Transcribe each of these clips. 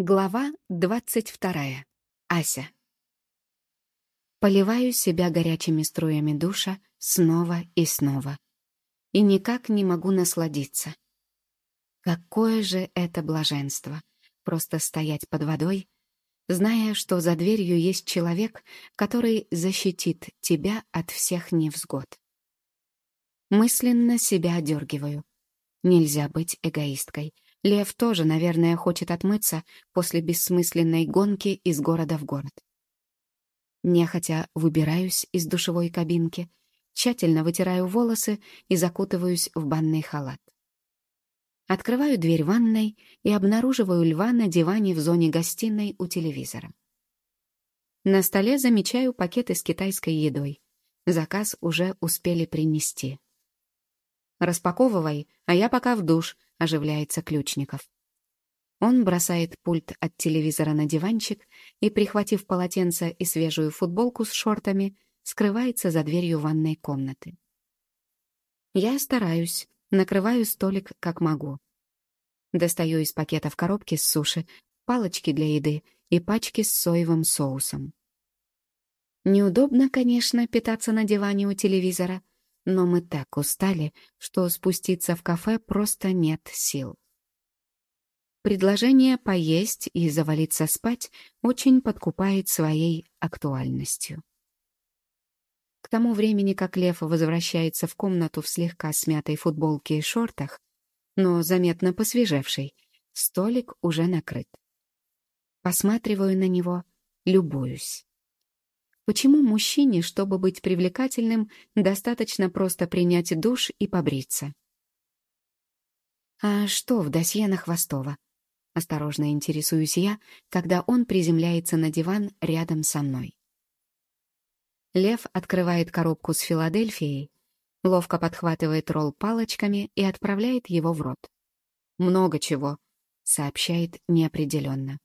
Глава двадцать вторая. Ася. Поливаю себя горячими струями душа снова и снова. И никак не могу насладиться. Какое же это блаженство — просто стоять под водой, зная, что за дверью есть человек, который защитит тебя от всех невзгод. Мысленно себя одергиваю. Нельзя быть эгоисткой — Лев тоже, наверное, хочет отмыться после бессмысленной гонки из города в город. Нехотя выбираюсь из душевой кабинки, тщательно вытираю волосы и закутываюсь в банный халат. Открываю дверь ванной и обнаруживаю льва на диване в зоне гостиной у телевизора. На столе замечаю пакеты с китайской едой. Заказ уже успели принести. «Распаковывай, а я пока в душ», — оживляется Ключников. Он бросает пульт от телевизора на диванчик и, прихватив полотенце и свежую футболку с шортами, скрывается за дверью ванной комнаты. Я стараюсь, накрываю столик как могу. Достаю из пакетов коробки с суши, палочки для еды и пачки с соевым соусом. Неудобно, конечно, питаться на диване у телевизора, но мы так устали, что спуститься в кафе просто нет сил. Предложение поесть и завалиться спать очень подкупает своей актуальностью. К тому времени, как Лев возвращается в комнату в слегка смятой футболке и шортах, но заметно посвежевший, столик уже накрыт. Посматриваю на него, любуюсь. Почему мужчине, чтобы быть привлекательным, достаточно просто принять душ и побриться? «А что в досье на Хвостова?» Осторожно интересуюсь я, когда он приземляется на диван рядом со мной. Лев открывает коробку с Филадельфией, ловко подхватывает ролл палочками и отправляет его в рот. «Много чего», — сообщает неопределенно.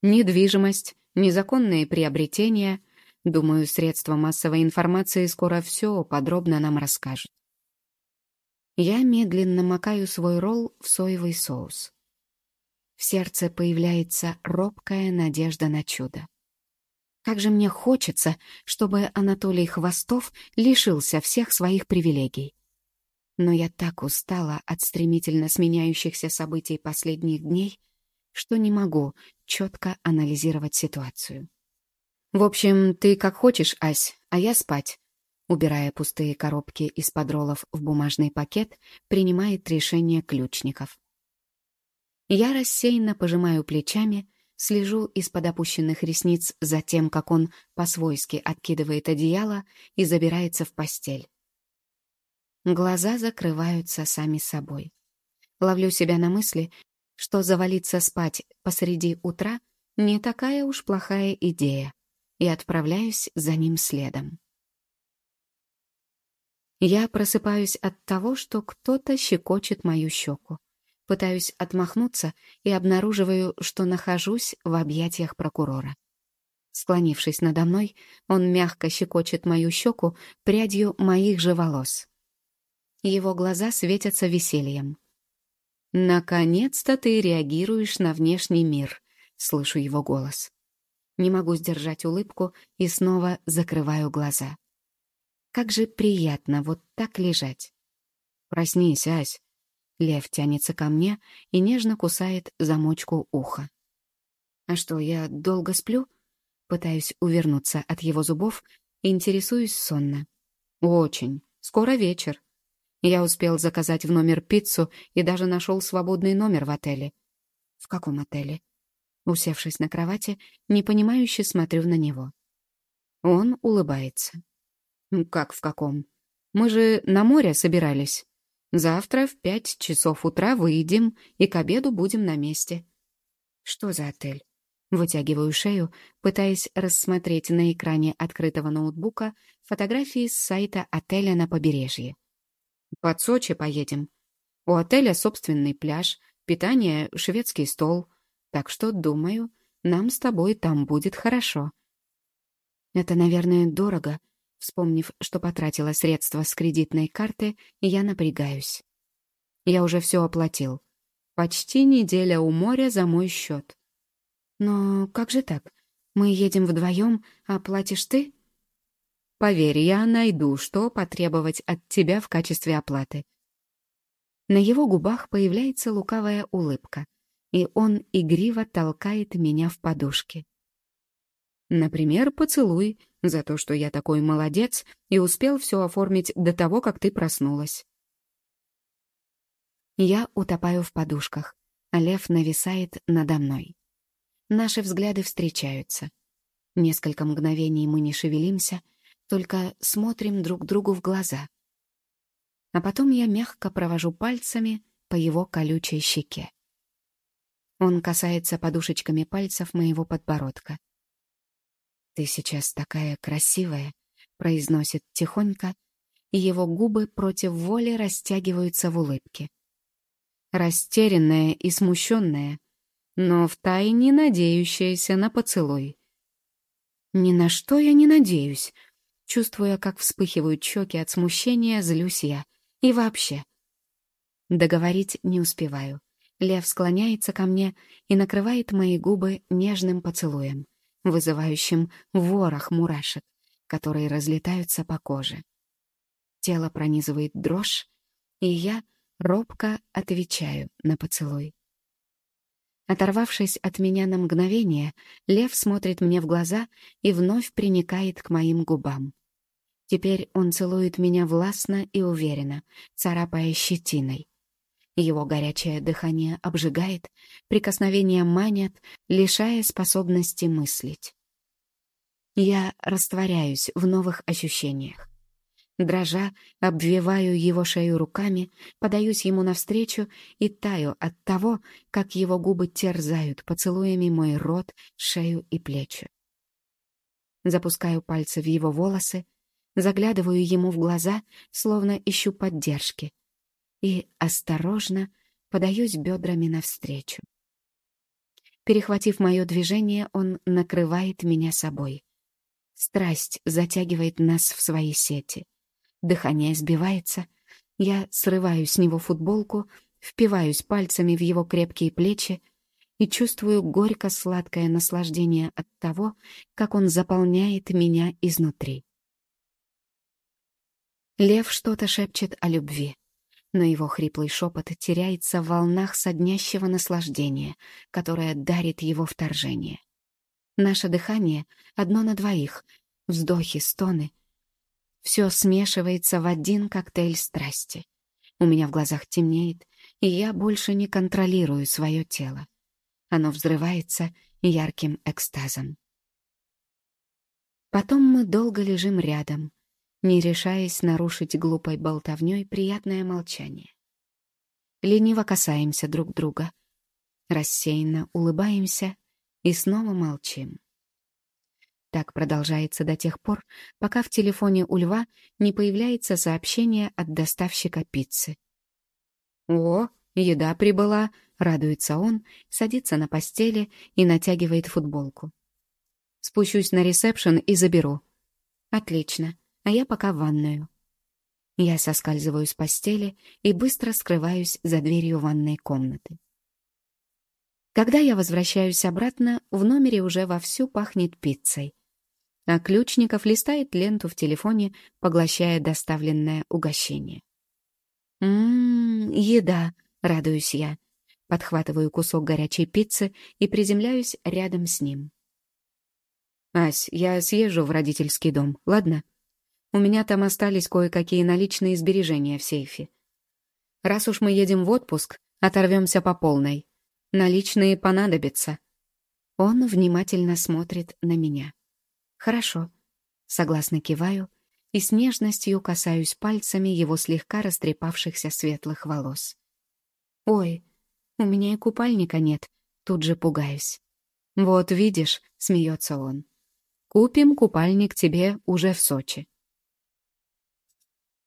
«Недвижимость, незаконные приобретения, Думаю, средства массовой информации скоро все подробно нам расскажут. Я медленно макаю свой ролл в соевый соус. В сердце появляется робкая надежда на чудо. Как же мне хочется, чтобы Анатолий Хвостов лишился всех своих привилегий. Но я так устала от стремительно сменяющихся событий последних дней, что не могу четко анализировать ситуацию. «В общем, ты как хочешь, Ась, а я спать». Убирая пустые коробки из-под роллов в бумажный пакет, принимает решение ключников. Я рассеянно пожимаю плечами, слежу из-под опущенных ресниц за тем, как он по-свойски откидывает одеяло и забирается в постель. Глаза закрываются сами собой. Ловлю себя на мысли, что завалиться спать посреди утра не такая уж плохая идея и отправляюсь за ним следом. Я просыпаюсь от того, что кто-то щекочет мою щеку. Пытаюсь отмахнуться и обнаруживаю, что нахожусь в объятиях прокурора. Склонившись надо мной, он мягко щекочет мою щеку прядью моих же волос. Его глаза светятся весельем. «Наконец-то ты реагируешь на внешний мир», — слышу его голос. Не могу сдержать улыбку и снова закрываю глаза. Как же приятно вот так лежать. «Проснись, Ась!» Лев тянется ко мне и нежно кусает замочку уха. «А что, я долго сплю?» Пытаюсь увернуться от его зубов интересуюсь сонно. «Очень. Скоро вечер. Я успел заказать в номер пиццу и даже нашел свободный номер в отеле». «В каком отеле?» Усевшись на кровати, непонимающе смотрю на него. Он улыбается. «Как в каком? Мы же на море собирались. Завтра в пять часов утра выйдем и к обеду будем на месте». «Что за отель?» Вытягиваю шею, пытаясь рассмотреть на экране открытого ноутбука фотографии с сайта отеля на побережье. «Под Сочи поедем. У отеля собственный пляж, питание — шведский стол — так что, думаю, нам с тобой там будет хорошо. Это, наверное, дорого. Вспомнив, что потратила средства с кредитной карты, я напрягаюсь. Я уже все оплатил. Почти неделя у моря за мой счет. «Но как же так? Мы едем вдвоем, а платишь ты?» «Поверь, я найду, что потребовать от тебя в качестве оплаты». На его губах появляется лукавая улыбка, и он игриво толкает меня в подушки. Например, поцелуй за то, что я такой молодец и успел все оформить до того, как ты проснулась. Я утопаю в подушках, а лев нависает надо мной. Наши взгляды встречаются. Несколько мгновений мы не шевелимся, только смотрим друг другу в глаза. А потом я мягко провожу пальцами по его колючей щеке. Он касается подушечками пальцев моего подбородка. «Ты сейчас такая красивая», — произносит тихонько, и его губы против воли растягиваются в улыбке. Растерянная и смущенная, но втайне надеющаяся на поцелуй. «Ни на что я не надеюсь», чувствуя, как вспыхивают щеки от смущения, злюсь я. И вообще. Договорить не успеваю. Лев склоняется ко мне и накрывает мои губы нежным поцелуем вызывающим ворох мурашек, которые разлетаются по коже. Тело пронизывает дрожь, и я робко отвечаю на поцелуй. Оторвавшись от меня на мгновение, лев смотрит мне в глаза и вновь приникает к моим губам. Теперь он целует меня властно и уверенно, царапая щетиной. Его горячее дыхание обжигает, прикосновения манят, лишая способности мыслить. Я растворяюсь в новых ощущениях. Дрожа, обвиваю его шею руками, подаюсь ему навстречу и таю от того, как его губы терзают поцелуями мой рот, шею и плечи. Запускаю пальцы в его волосы, заглядываю ему в глаза, словно ищу поддержки — и осторожно подаюсь бедрами навстречу. Перехватив мое движение, он накрывает меня собой. Страсть затягивает нас в свои сети. Дыхание сбивается. Я срываю с него футболку, впиваюсь пальцами в его крепкие плечи и чувствую горько-сладкое наслаждение от того, как он заполняет меня изнутри. Лев что-то шепчет о любви но его хриплый шепот теряется в волнах соднящего наслаждения, которое дарит его вторжение. Наше дыхание одно на двоих, вздохи, стоны. Все смешивается в один коктейль страсти. У меня в глазах темнеет, и я больше не контролирую свое тело. Оно взрывается ярким экстазом. Потом мы долго лежим рядом, не решаясь нарушить глупой болтовней приятное молчание. Лениво касаемся друг друга, рассеянно улыбаемся и снова молчим. Так продолжается до тех пор, пока в телефоне у Льва не появляется сообщение от доставщика пиццы. «О, еда прибыла!» — радуется он, садится на постели и натягивает футболку. «Спущусь на ресепшн и заберу». «Отлично а я пока в ванную. Я соскальзываю с постели и быстро скрываюсь за дверью ванной комнаты. Когда я возвращаюсь обратно, в номере уже вовсю пахнет пиццей. А Ключников листает ленту в телефоне, поглощая доставленное угощение. «Ммм, еда!» — радуюсь я. Подхватываю кусок горячей пиццы и приземляюсь рядом с ним. «Ась, я съезжу в родительский дом, ладно?» У меня там остались кое-какие наличные сбережения в сейфе. Раз уж мы едем в отпуск, оторвемся по полной. Наличные понадобятся. Он внимательно смотрит на меня. Хорошо. Согласно киваю и с нежностью касаюсь пальцами его слегка растрепавшихся светлых волос. Ой, у меня и купальника нет, тут же пугаюсь. Вот видишь, смеется он. Купим купальник тебе уже в Сочи.